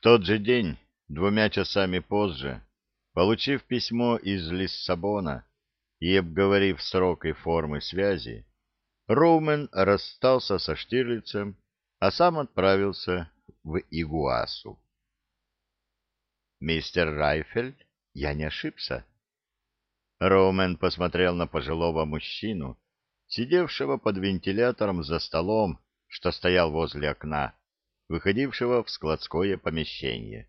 тот же день, двумя часами позже, получив письмо из Лиссабона и обговорив срок и формы связи, Роумен расстался со Штирлицем, а сам отправился в Игуасу. «Мистер Райфель, я не ошибся?» Роумен посмотрел на пожилого мужчину, сидевшего под вентилятором за столом, что стоял возле окна, выходившего в складское помещение.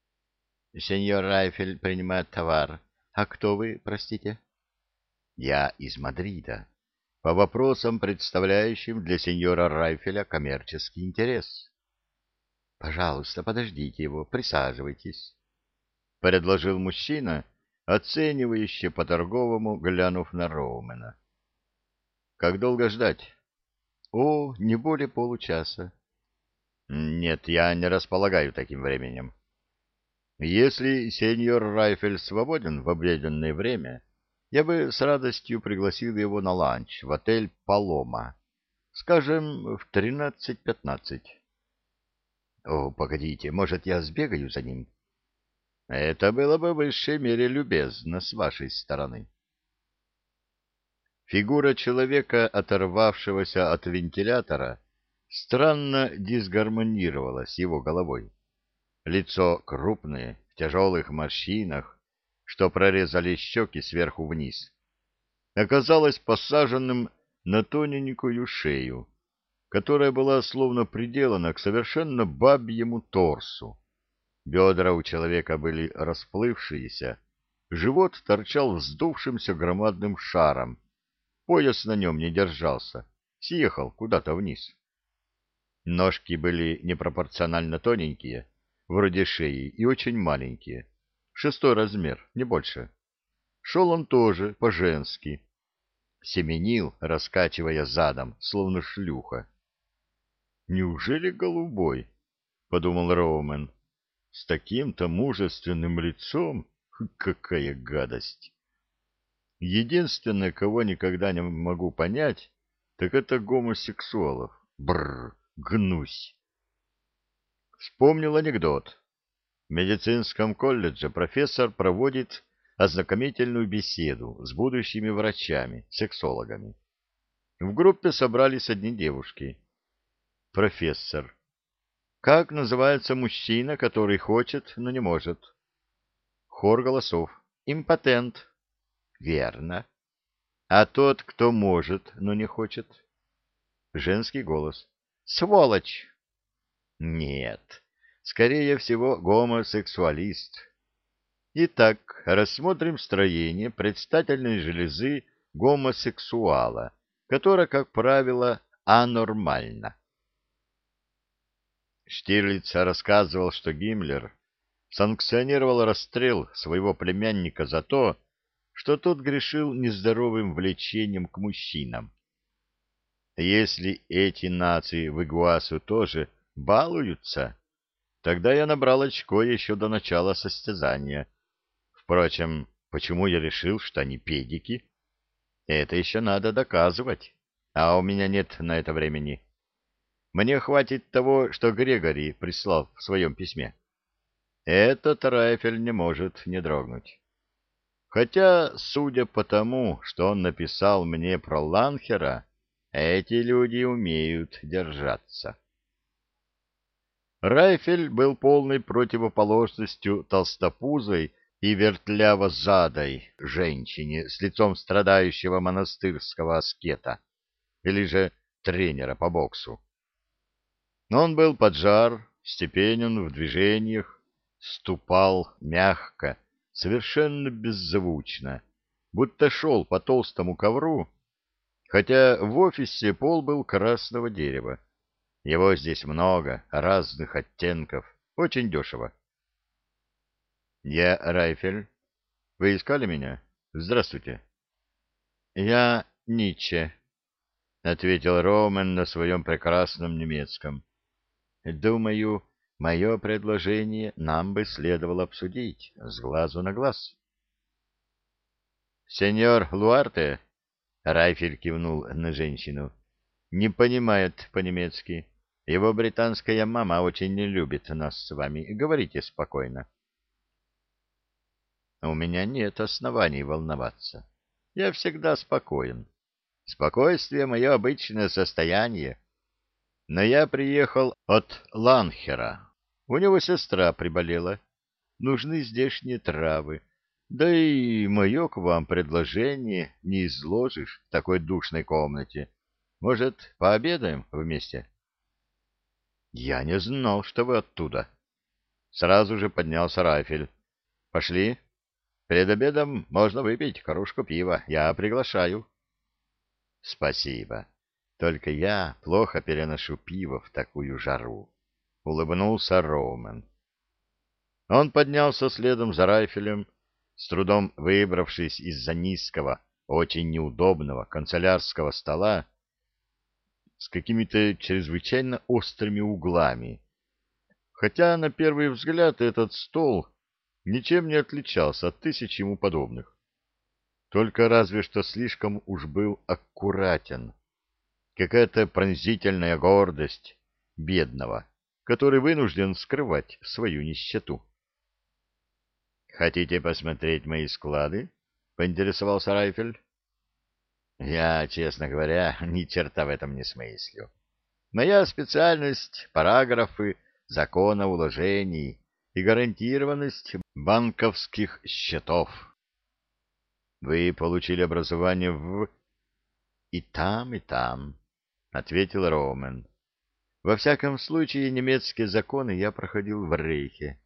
— Сеньор Райфель принимает товар. А кто вы, простите? — Я из Мадрида, по вопросам, представляющим для сеньора Райфеля коммерческий интерес. — Пожалуйста, подождите его, присаживайтесь, — предложил мужчина, оценивающе по-торговому, глянув на Роумена. — Как долго ждать? — О, не более получаса. Нет, я не располагаю таким временем. Если сеньор Райфель свободен в обеденное время, я бы с радостью пригласил его на ланч в отель «Палома», скажем, в тринадцать-пятнадцать. О, погодите, может, я сбегаю за ним? Это было бы в высшей мере любезно с вашей стороны. Фигура человека, оторвавшегося от вентилятора, странно дисгармонировало с его головой. Лицо крупное, в тяжелых морщинах, что прорезали щеки сверху вниз, оказалось посаженным на тоненькую шею, которая была словно приделана к совершенно бабьему торсу. Бедра у человека были расплывшиеся, живот торчал вздувшимся громадным шаром, пояс на нем не держался, съехал куда-то вниз. Ножки были непропорционально тоненькие, вроде шеи, и очень маленькие. Шестой размер, не больше. Шел он тоже по-женски. Семенил, раскачивая задом, словно шлюха. «Неужели голубой?» — подумал Роумен. «С таким-то мужественным лицом? Какая гадость!» Единственное, кого никогда не могу понять, так это гомосексуалов. Бррр гнусь. Вспомнил анекдот. В медицинском колледже профессор проводит ознакомительную беседу с будущими врачами, сексологами. В группе собрались одни девушки. Профессор. Как называется мужчина, который хочет, но не может? Хор голосов. Импотент. Верно. А тот, кто может, но не хочет? Женский голос. Сволочь! Нет, скорее всего, гомосексуалист. Итак, рассмотрим строение предстательной железы гомосексуала, которая, как правило, анормальна. Штирлиц рассказывал, что Гиммлер санкционировал расстрел своего племянника за то, что тот грешил нездоровым влечением к мужчинам. Если эти нации в Игуасу тоже балуются, тогда я набрал очко еще до начала состязания. Впрочем, почему я решил, что они педики? Это еще надо доказывать, а у меня нет на это времени. Мне хватит того, что Грегори прислал в своем письме. Этот Райфель не может не дрогнуть. Хотя, судя по тому, что он написал мне про Ланхера, эти люди умеют держаться. Райфель был полной противоположностью толстопузой и вертляво-задой женщине с лицом страдающего монастырского аскета, или же тренера по боксу. Но он был поджар, степенен в движениях, ступал мягко, совершенно беззвучно, будто шел по толстому ковру, хотя в офисе пол был красного дерева. Его здесь много, разных оттенков, очень дешево. — Я Райфель. Вы искали меня? Здравствуйте. — Я Ницше, — ответил Ромен на своем прекрасном немецком. — Думаю, мое предложение нам бы следовало обсудить с глазу на глаз. — Сеньор Луарте, Райфель кивнул на женщину. Не понимает по-немецки. Его британская мама очень не любит нас с вами. Говорите спокойно. У меня нет оснований волноваться. Я всегда спокоен. Спокойствие — мое обычное состояние. Но я приехал от Ланхера. У него сестра приболела. Нужны здешние травы. Да и мое к вам предложение не изложишь в такой душной комнате. Может, пообедаем вместе? Я не знал, что вы оттуда. Сразу же поднялся Рафель. Пошли. Перед обедом можно выпить кружку пива. Я приглашаю. Спасибо. Только я плохо переношу пиво в такую жару. Улыбнулся Роумен. Он поднялся следом за Райфелем, с трудом выбравшись из-за низкого, очень неудобного канцелярского стола с какими-то чрезвычайно острыми углами. Хотя на первый взгляд этот стол ничем не отличался от тысяч ему подобных. Только разве что слишком уж был аккуратен. Какая-то пронзительная гордость бедного, который вынужден скрывать свою нищету. Хотите посмотреть мои склады? поинтересовался Райфель. Я, честно говоря, ни черта в этом не смыслю. Моя специальность параграфы закона уложений и гарантированность банковских счетов. Вы получили образование в и там, и там, ответил Роумен. Во всяком случае, немецкие законы я проходил в Рейхе.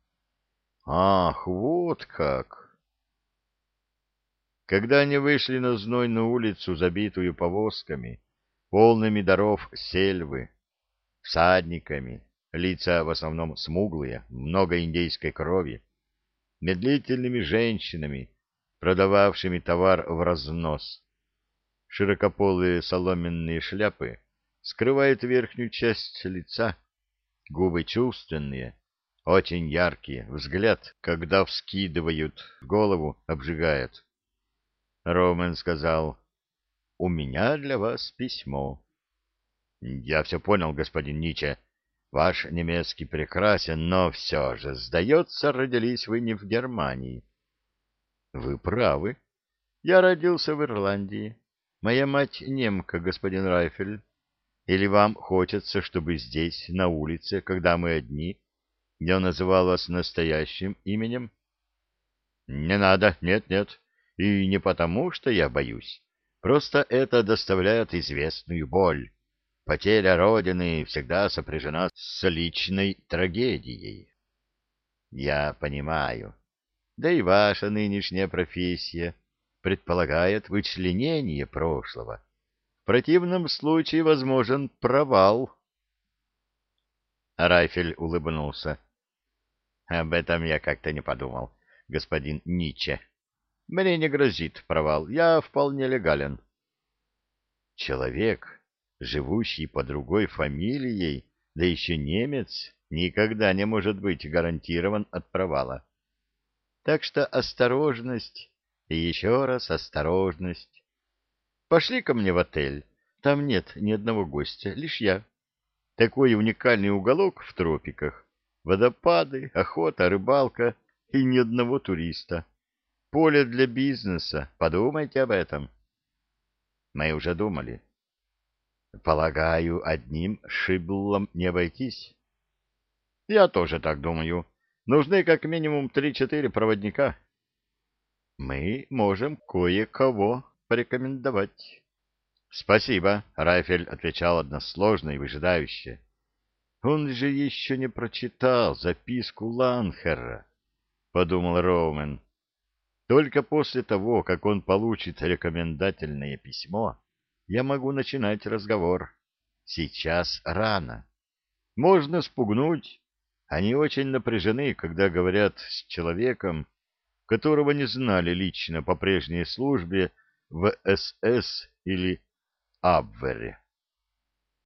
Ах, вот как! Когда они вышли на знойную улицу, забитую повозками, полными даров сельвы, всадниками, лица в основном смуглые, много индейской крови, медлительными женщинами, продававшими товар в разнос. Широкополые соломенные шляпы скрывают верхнюю часть лица, губы чувственные, очень яркие, взгляд, когда вскидывают голову, обжигает. Роман сказал, «У меня для вас письмо». «Я все понял, господин Ниче. Ваш немецкий прекрасен, но все же, сдается, родились вы не в Германии». «Вы правы. Я родился в Ирландии. Моя мать немка, господин Райфель. Или вам хочется, чтобы здесь, на улице, когда мы одни, я называл вас настоящим именем? Не надо, нет-нет. И не потому, что я боюсь. Просто это доставляет известную боль. Потеря Родины всегда сопряжена с личной трагедией. Я понимаю. Да и ваша нынешняя профессия предполагает вычленение прошлого. В противном случае возможен провал. Райфель улыбнулся. Об этом я как-то не подумал, господин Ниче. Мне не грозит провал, я вполне легален. Человек, живущий по другой фамилией, да еще немец, никогда не может быть гарантирован от провала. Так что осторожность и еще раз осторожность. Пошли ко мне в отель. Там нет ни одного гостя, лишь я. Такой уникальный уголок в тропиках. Водопады, охота, рыбалка и ни одного туриста. Поле для бизнеса. Подумайте об этом. Мы уже думали. Полагаю, одним шиблом не обойтись. Я тоже так думаю. Нужны как минимум три-четыре проводника. Мы можем кое-кого порекомендовать. Спасибо, Райфель отвечал односложно и выжидающе. Он же еще не прочитал записку Ланхера, — подумал Роумен. Только после того, как он получит рекомендательное письмо, я могу начинать разговор. Сейчас рано. Можно спугнуть. Они очень напряжены, когда говорят с человеком, которого не знали лично по прежней службе в СС или Абвере.